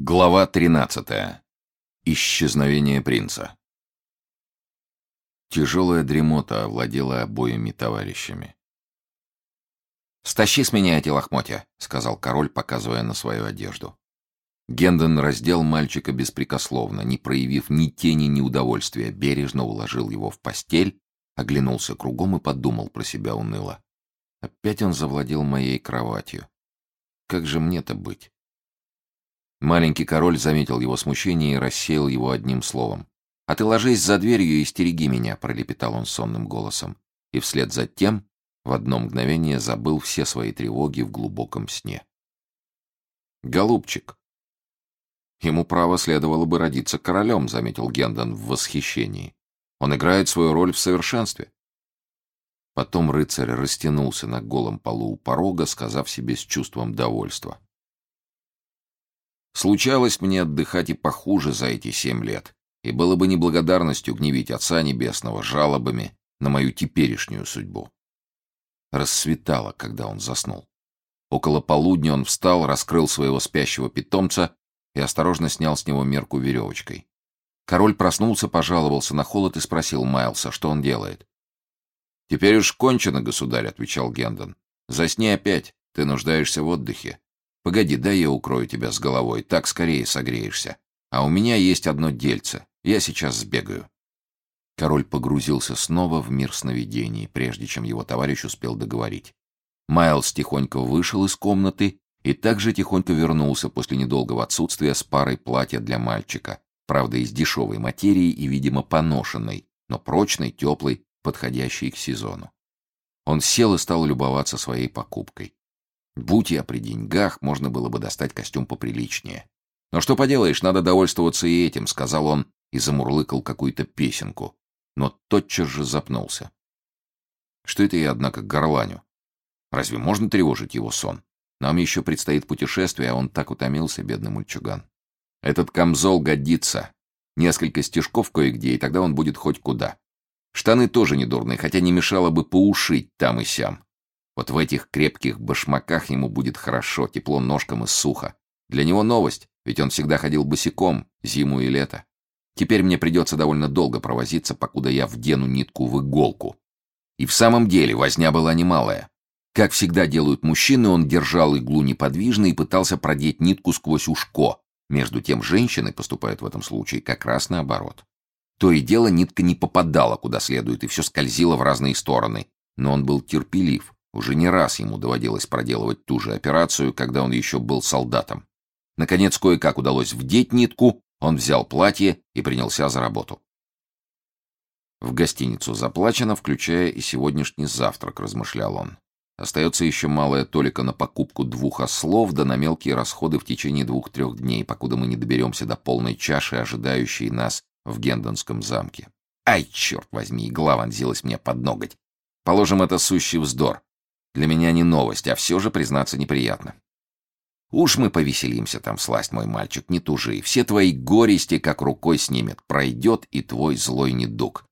Глава 13. Исчезновение принца. Тяжелая дремота овладела обоими товарищами. «Стащи с меня эти лохмотья», — сказал король, показывая на свою одежду. Гендон раздел мальчика беспрекословно, не проявив ни тени неудовольствия, бережно уложил его в постель, оглянулся кругом и подумал про себя уныло. Опять он завладел моей кроватью. Как же мне-то быть? Маленький король заметил его смущение и рассеял его одним словом. «А ты ложись за дверью и стереги меня», — пролепетал он сонным голосом. И вслед за тем в одно мгновение забыл все свои тревоги в глубоком сне. «Голубчик!» «Ему право следовало бы родиться королем», — заметил Гендон в восхищении. «Он играет свою роль в совершенстве». Потом рыцарь растянулся на голом полу у порога, сказав себе с чувством довольства. Случалось мне отдыхать и похуже за эти семь лет, и было бы неблагодарностью гневить Отца Небесного жалобами на мою теперешнюю судьбу. Рассветало, когда он заснул. Около полудня он встал, раскрыл своего спящего питомца и осторожно снял с него мерку веревочкой. Король проснулся, пожаловался на холод и спросил Майлса, что он делает. «Теперь уж кончено, государь», — отвечал Гендон. «Засни опять, ты нуждаешься в отдыхе. Погоди, дай я укрою тебя с головой, так скорее согреешься. А у меня есть одно дельце, я сейчас сбегаю». Король погрузился снова в мир сновидений, прежде чем его товарищ успел договорить. Майлз тихонько вышел из комнаты и также тихонько вернулся после недолгого отсутствия с парой платья для мальчика, правда, из дешевой материи и, видимо, поношенной, но прочной, теплой, подходящей к сезону. Он сел и стал любоваться своей покупкой. Будь я при деньгах, можно было бы достать костюм поприличнее. Но что поделаешь, надо довольствоваться и этим, сказал он и замурлыкал какую-то песенку, но тотчас же запнулся. Что это я, однако, горланю? Разве можно тревожить его сон? Нам еще предстоит путешествие, а он так утомился, бедный мальчуган. Этот камзол годится. Несколько стежков кое-где, и тогда он будет хоть куда. Штаны тоже недурные, хотя не мешало бы поушить там и сям. Вот в этих крепких башмаках ему будет хорошо, тепло ножкам и сухо. Для него новость, ведь он всегда ходил босиком, зиму и лето. Теперь мне придется довольно долго провозиться, покуда я вдену нитку в иголку. И в самом деле возня была немалая. Как всегда делают мужчины, он держал иглу неподвижно и пытался продеть нитку сквозь ушко. Между тем женщины поступают в этом случае как раз наоборот. То и дело нитка не попадала куда следует и все скользило в разные стороны. Но он был терпелив уже не раз ему доводилось проделывать ту же операцию, когда он еще был солдатом. Наконец, кое-как удалось вдеть нитку, он взял платье и принялся за работу. В гостиницу заплачено, включая и сегодняшний завтрак, размышлял он. Остается еще малая толика на покупку двух ослов, да на мелкие расходы в течение двух-трех дней, покуда мы не доберемся до полной чаши, ожидающей нас в Гендонском замке. Ай, черт возьми, игла вонзилась мне под ноготь. Положим, это сущий вздор. Для меня не новость, а все же, признаться, неприятно. Уж мы повеселимся там, сласть мой мальчик, не тужи. Все твои горести как рукой снимет. Пройдет и твой злой недуг.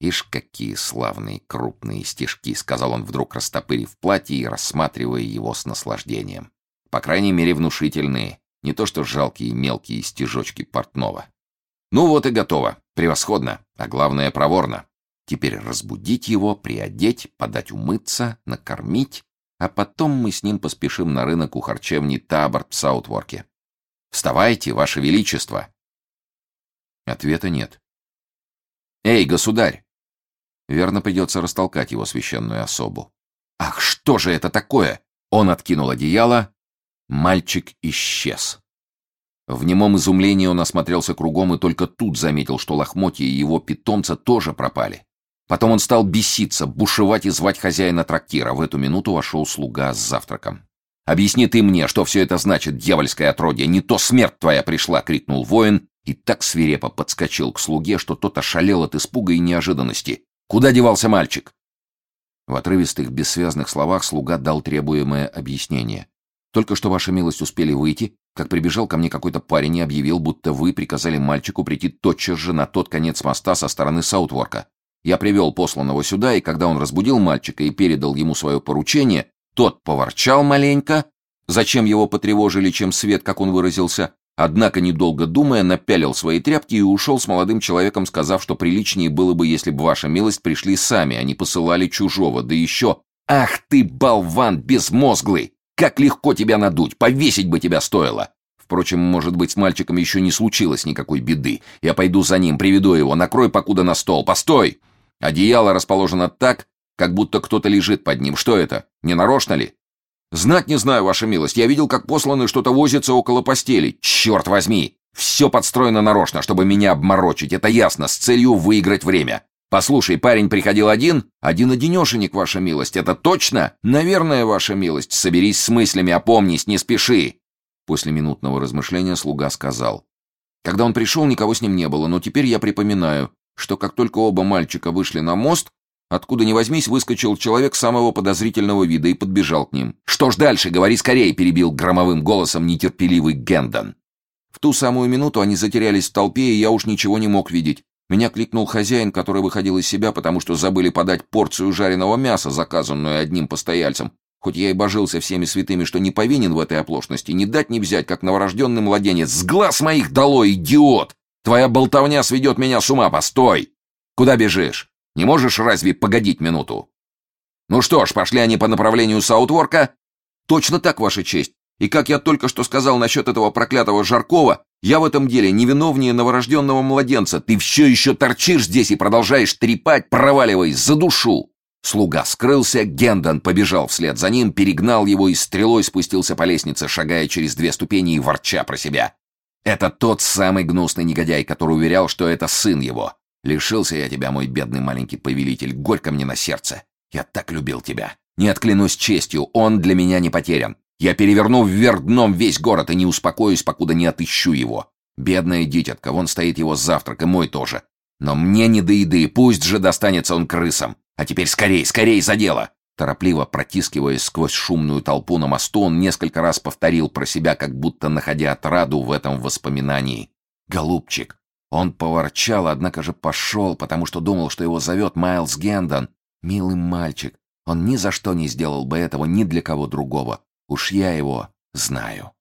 Ишь, какие славные крупные стежки, сказал он вдруг, растопырив платье и рассматривая его с наслаждением. По крайней мере, внушительные. Не то что жалкие мелкие стежочки портного. Ну вот и готово. Превосходно. А главное, проворно. Теперь разбудить его, приодеть, подать умыться, накормить, а потом мы с ним поспешим на рынок у харчевни Таборт в Саутворке. Вставайте, ваше величество!» Ответа нет. «Эй, государь!» Верно, придется растолкать его священную особу. «Ах, что же это такое?» Он откинул одеяло. Мальчик исчез. В немом изумлении он осмотрелся кругом и только тут заметил, что лохмотья его питомца тоже пропали. Потом он стал беситься, бушевать и звать хозяина трактира. В эту минуту вошел слуга с завтраком. «Объясни ты мне, что все это значит, дьявольское отродье! Не то смерть твоя пришла!» — крикнул воин и так свирепо подскочил к слуге, что тот ошалел от испуга и неожиданности. «Куда девался мальчик?» В отрывистых, бессвязных словах слуга дал требуемое объяснение. «Только что, ваша милость, успели выйти, как прибежал ко мне какой-то парень и объявил, будто вы приказали мальчику прийти тотчас же на тот конец моста со стороны Саутворка. Я привел посланного сюда, и когда он разбудил мальчика и передал ему свое поручение, тот поворчал маленько, зачем его потревожили, чем свет, как он выразился, Однако, недолго думая, напялил свои тряпки и ушел с молодым человеком, сказав, что приличнее было бы, если бы ваша милость пришли сами, а не посылали чужого, да еще... Ах ты, болван безмозглый! Как легко тебя надуть, повесить бы тебя стоило! Впрочем, может быть, с мальчиком еще не случилось никакой беды. Я пойду за ним, приведу его, накрой покуда на стол. Постой! Одеяло расположено так, как будто кто-то лежит под ним. Что это? Не нарочно ли? «Знать не знаю, ваша милость. Я видел, как посланы что-то возится около постели. Черт возьми! Все подстроено нарочно, чтобы меня обморочить. Это ясно, с целью выиграть время. Послушай, парень приходил один? Один-одинешенек, ваша милость. Это точно? Наверное, ваша милость. Соберись с мыслями, опомнись, не спеши!» После минутного размышления слуга сказал. Когда он пришел, никого с ним не было, но теперь я припоминаю, что как только оба мальчика вышли на мост, Откуда ни возьмись, выскочил человек самого подозрительного вида и подбежал к ним. «Что ж дальше? Говори скорее!» — перебил громовым голосом нетерпеливый Гендон. В ту самую минуту они затерялись в толпе, и я уж ничего не мог видеть. Меня кликнул хозяин, который выходил из себя, потому что забыли подать порцию жареного мяса, заказанную одним постояльцем. Хоть я и божился всеми святыми, что не повинен в этой оплошности, не дать не взять, как новорожденный младенец. «С глаз моих долой, идиот! Твоя болтовня сведет меня с ума, постой! Куда бежишь? Не можешь разве погодить минуту? Ну что ж, пошли они по направлению Саутворка? Точно так, Ваша честь. И как я только что сказал насчет этого проклятого Жаркова, я в этом деле невиновнее новорожденного младенца. Ты все еще торчишь здесь и продолжаешь трепать, проваливай, за душу. Слуга скрылся, Гендон побежал вслед за ним, перегнал его и стрелой спустился по лестнице, шагая через две ступени и ворча про себя. Это тот самый гнусный негодяй, который уверял, что это сын его. Лишился я тебя, мой бедный маленький повелитель, горько мне на сердце. Я так любил тебя. Не отклянусь честью, он для меня не потерян. Я переверну вверх дном весь город и не успокоюсь, покуда не отыщу его. Бедная дитятка, вон стоит его завтрак, и мой тоже. Но мне не до еды, пусть же достанется он крысам. А теперь скорей, скорей за дело!» Торопливо протискиваясь сквозь шумную толпу на мосту, он несколько раз повторил про себя, как будто находя отраду в этом воспоминании. «Голубчик, он поворчал, однако же пошел, потому что думал, что его зовет Майлз Гендон. Милый мальчик. Он ни за что не сделал бы этого ни для кого другого. Уж я его знаю.